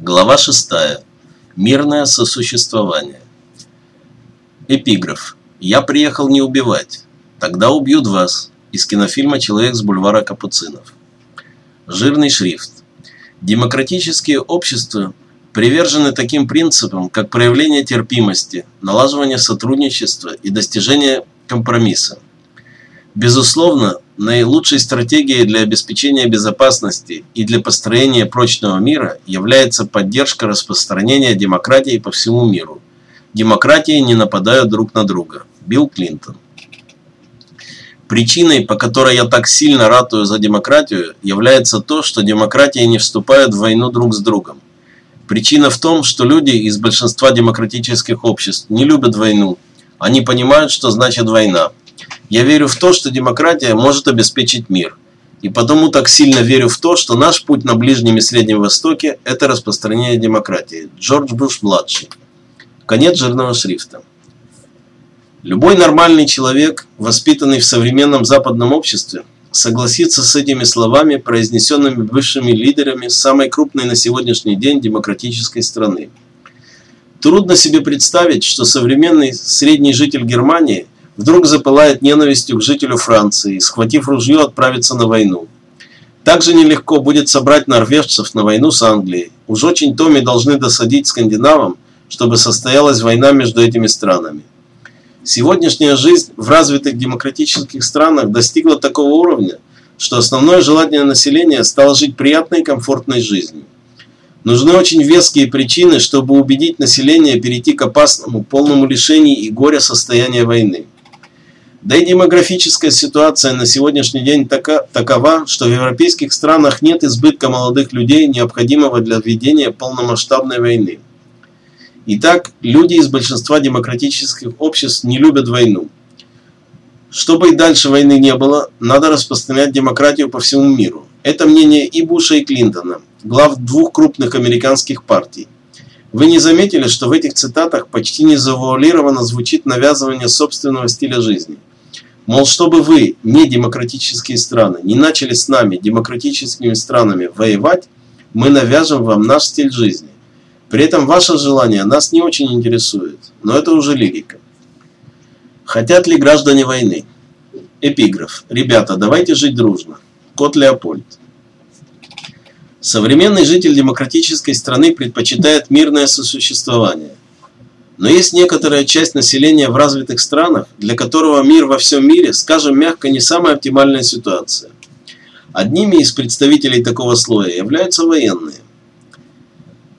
Глава 6. Мирное сосуществование. Эпиграф. Я приехал не убивать. Тогда убьют вас. Из кинофильма «Человек с бульвара Капуцинов». Жирный шрифт. Демократические общества привержены таким принципам, как проявление терпимости, налаживание сотрудничества и достижение компромисса. Безусловно, наилучшей стратегией для обеспечения безопасности и для построения прочного мира является поддержка распространения демократии по всему миру. Демократии не нападают друг на друга. Билл Клинтон. Причиной, по которой я так сильно ратую за демократию, является то, что демократии не вступают в войну друг с другом. Причина в том, что люди из большинства демократических обществ не любят войну. Они понимают, что значит война. Я верю в то, что демократия может обеспечить мир. И потому так сильно верю в то, что наш путь на Ближнем и Среднем Востоке – это распространение демократии. Джордж Буш-младший. Конец жирного шрифта. Любой нормальный человек, воспитанный в современном западном обществе, согласится с этими словами, произнесенными высшими лидерами самой крупной на сегодняшний день демократической страны. Трудно себе представить, что современный средний житель Германии – вдруг запылает ненавистью к жителю Франции схватив ружье, отправится на войну. Также нелегко будет собрать норвежцев на войну с Англией. Уж очень Томи должны досадить скандинавам, чтобы состоялась война между этими странами. Сегодняшняя жизнь в развитых демократических странах достигла такого уровня, что основное желание населения стало жить приятной и комфортной жизнью. Нужны очень веские причины, чтобы убедить население перейти к опасному, полному лишений и горя состояния войны. Да и демографическая ситуация на сегодняшний день така, такова, что в европейских странах нет избытка молодых людей, необходимого для введения полномасштабной войны. Итак, люди из большинства демократических обществ не любят войну. Чтобы и дальше войны не было, надо распространять демократию по всему миру. Это мнение и Буша, и Клинтона, глав двух крупных американских партий. Вы не заметили, что в этих цитатах почти не завуалированно звучит навязывание собственного стиля жизни? Мол, чтобы вы, не демократические страны, не начали с нами, демократическими странами, воевать, мы навяжем вам наш стиль жизни. При этом ваше желание нас не очень интересует, но это уже лирика. Хотят ли граждане войны? Эпиграф. Ребята, давайте жить дружно. Кот Леопольд. Современный житель демократической страны предпочитает мирное сосуществование. Но есть некоторая часть населения в развитых странах, для которого мир во всем мире, скажем мягко, не самая оптимальная ситуация. Одними из представителей такого слоя являются военные.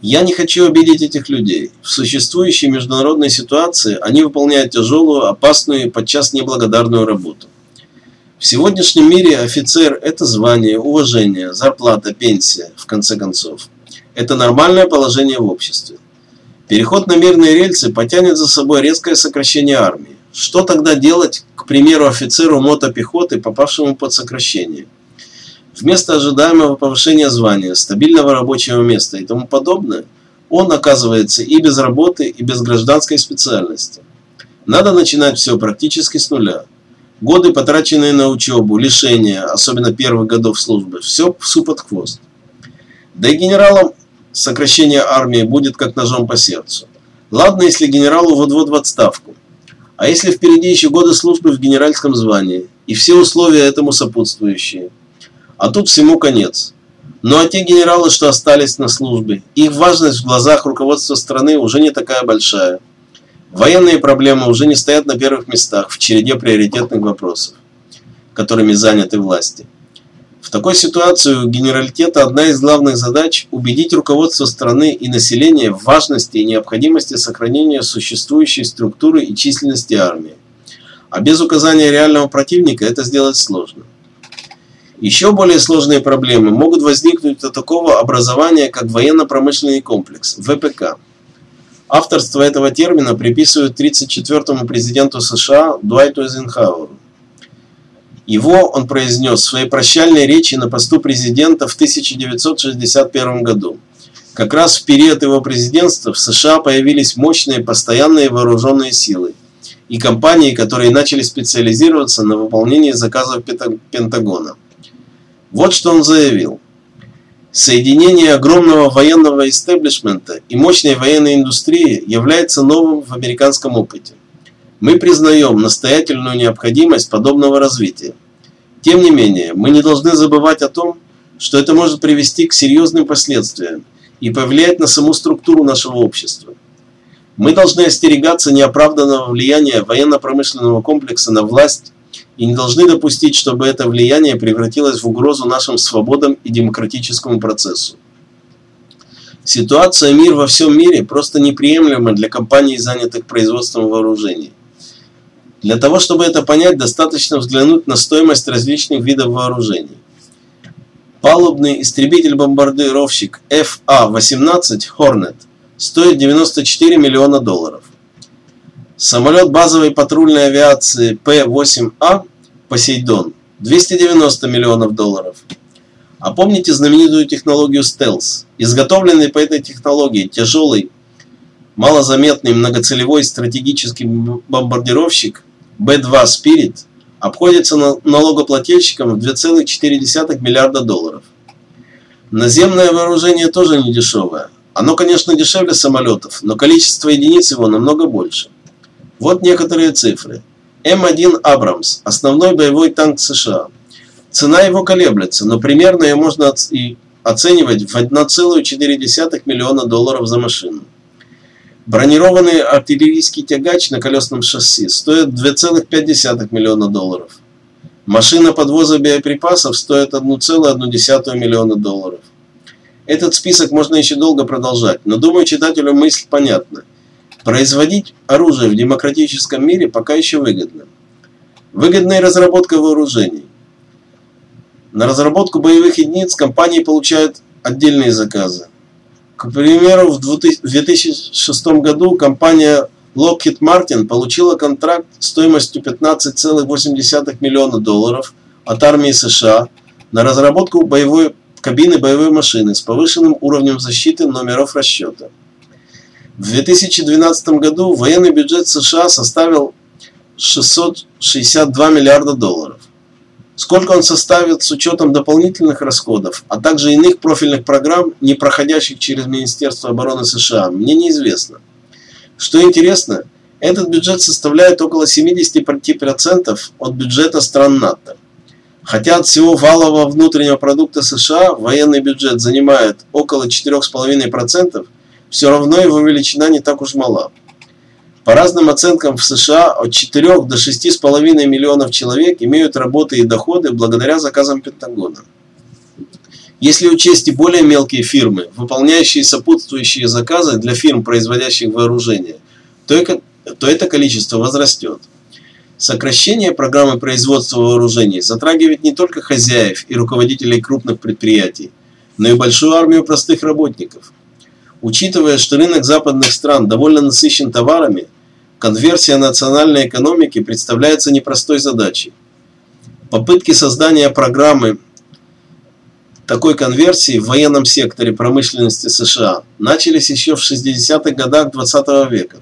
Я не хочу обидеть этих людей. В существующей международной ситуации они выполняют тяжелую, опасную и подчас неблагодарную работу. В сегодняшнем мире офицер – это звание, уважение, зарплата, пенсия, в конце концов. Это нормальное положение в обществе. Переход на мирные рельсы потянет за собой резкое сокращение армии. Что тогда делать, к примеру, офицеру мотопехоты, попавшему под сокращение? Вместо ожидаемого повышения звания, стабильного рабочего места и тому подобное, он оказывается и без работы, и без гражданской специальности. Надо начинать все практически с нуля. Годы, потраченные на учебу, лишения, особенно первых годов службы, все псу под хвост. Да и генералам сокращение армии будет как ножом по сердцу. Ладно, если генералу вот-вот в отставку. А если впереди еще годы службы в генеральском звании и все условия этому сопутствующие? А тут всему конец. Ну а те генералы, что остались на службе, их важность в глазах руководства страны уже не такая большая. Военные проблемы уже не стоят на первых местах в череде приоритетных вопросов, которыми заняты власти. Такой ситуации генералитета одна из главных задач – убедить руководство страны и население в важности и необходимости сохранения существующей структуры и численности армии. А без указания реального противника это сделать сложно. Еще более сложные проблемы могут возникнуть от такого образования, как военно-промышленный комплекс – ВПК. Авторство этого термина приписывают 34-му президенту США Дуайту Эйзенхауэру. Его он произнес в своей прощальной речи на посту президента в 1961 году. Как раз в период его президентства в США появились мощные постоянные вооруженные силы и компании, которые начали специализироваться на выполнении заказов Пентагона. Вот что он заявил. Соединение огромного военного истеблишмента и мощной военной индустрии является новым в американском опыте. Мы признаем настоятельную необходимость подобного развития. Тем не менее, мы не должны забывать о том, что это может привести к серьезным последствиям и повлиять на саму структуру нашего общества. Мы должны остерегаться неоправданного влияния военно-промышленного комплекса на власть и не должны допустить, чтобы это влияние превратилось в угрозу нашим свободам и демократическому процессу. Ситуация мир во всем мире просто неприемлема для компаний, занятых производством вооружений. Для того, чтобы это понять, достаточно взглянуть на стоимость различных видов вооружений. Палубный истребитель-бомбардировщик FA-18 Hornet стоит 94 миллиона долларов. Самолет базовой патрульной авиации П-8А Посейдон 290 миллионов долларов. А помните знаменитую технологию стелс? Изготовленный по этой технологии тяжелый, малозаметный многоцелевой стратегический бомбардировщик Б-2 Spirit обходится налогоплательщикам в 2,4 миллиарда долларов. Наземное вооружение тоже не дешевое. Оно, конечно, дешевле самолетов, но количество единиц его намного больше. Вот некоторые цифры. М1 «Абрамс» – основной боевой танк США. Цена его колеблется, но примерно ее можно оценивать в 1,4 миллиона долларов за машину. Бронированный артиллерийский тягач на колесном шасси стоит 2,5 миллиона долларов. Машина подвоза боеприпасов стоит 1,1 миллиона долларов. Этот список можно еще долго продолжать, но думаю читателю мысль понятна. Производить оружие в демократическом мире пока еще выгодно. Выгодная разработка вооружений. На разработку боевых единиц компании получают отдельные заказы. К примеру, в 2006 году компания Lockheed Martin получила контракт стоимостью 15,8 миллиона долларов от армии США на разработку боевой кабины боевой машины с повышенным уровнем защиты номеров расчета. В 2012 году военный бюджет США составил 662 миллиарда долларов. Сколько он составит с учетом дополнительных расходов, а также иных профильных программ, не проходящих через Министерство обороны США, мне неизвестно. Что интересно, этот бюджет составляет около 75% от бюджета стран НАТО. Хотя от всего валового внутреннего продукта США военный бюджет занимает около 4,5%, все равно его величина не так уж мала. По разным оценкам в США от 4 до 6,5 миллионов человек имеют работы и доходы благодаря заказам Пентагона. Если учесть и более мелкие фирмы, выполняющие сопутствующие заказы для фирм, производящих вооружение, то это количество возрастет. Сокращение программы производства вооружений затрагивает не только хозяев и руководителей крупных предприятий, но и большую армию простых работников – Учитывая, что рынок западных стран довольно насыщен товарами, конверсия национальной экономики представляется непростой задачей. Попытки создания программы такой конверсии в военном секторе промышленности США начались еще в 60-х годах 20 -го века.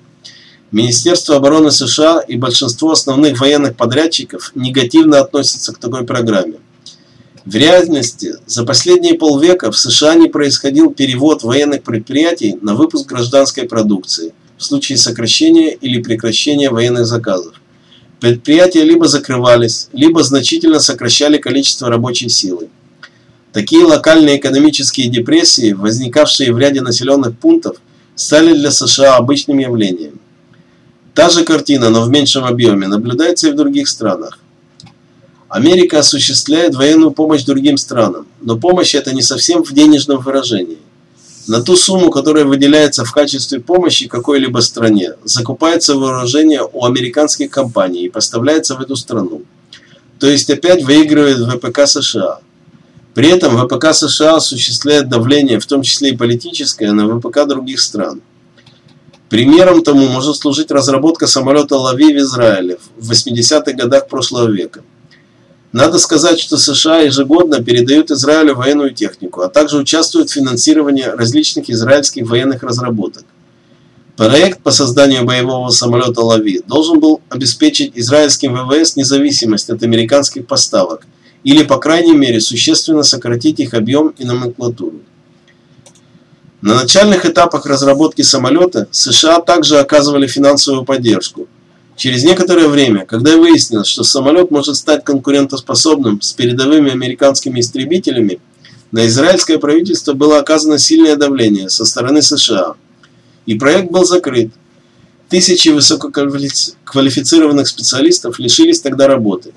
Министерство обороны США и большинство основных военных подрядчиков негативно относятся к такой программе. В реальности за последние полвека в США не происходил перевод военных предприятий на выпуск гражданской продукции в случае сокращения или прекращения военных заказов. Предприятия либо закрывались, либо значительно сокращали количество рабочей силы. Такие локальные экономические депрессии, возникавшие в ряде населенных пунктов, стали для США обычным явлением. Та же картина, но в меньшем объеме, наблюдается и в других странах. Америка осуществляет военную помощь другим странам, но помощь это не совсем в денежном выражении. На ту сумму, которая выделяется в качестве помощи какой-либо стране, закупается вооружение у американских компаний и поставляется в эту страну. То есть опять выигрывает ВПК США. При этом ВПК США осуществляет давление, в том числе и политическое, на ВПК других стран. Примером тому может служить разработка самолета Лави в Израиле в 80-х годах прошлого века. Надо сказать, что США ежегодно передают Израилю военную технику, а также участвуют в финансировании различных израильских военных разработок. Проект по созданию боевого самолета «Лави» должен был обеспечить израильским ВВС независимость от американских поставок или, по крайней мере, существенно сократить их объем и номенклатуру. На начальных этапах разработки самолета США также оказывали финансовую поддержку. Через некоторое время, когда выяснилось, что самолет может стать конкурентоспособным с передовыми американскими истребителями, на израильское правительство было оказано сильное давление со стороны США, и проект был закрыт. Тысячи высококвалифицированных специалистов лишились тогда работы.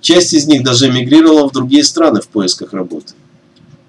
Часть из них даже эмигрировала в другие страны в поисках работы.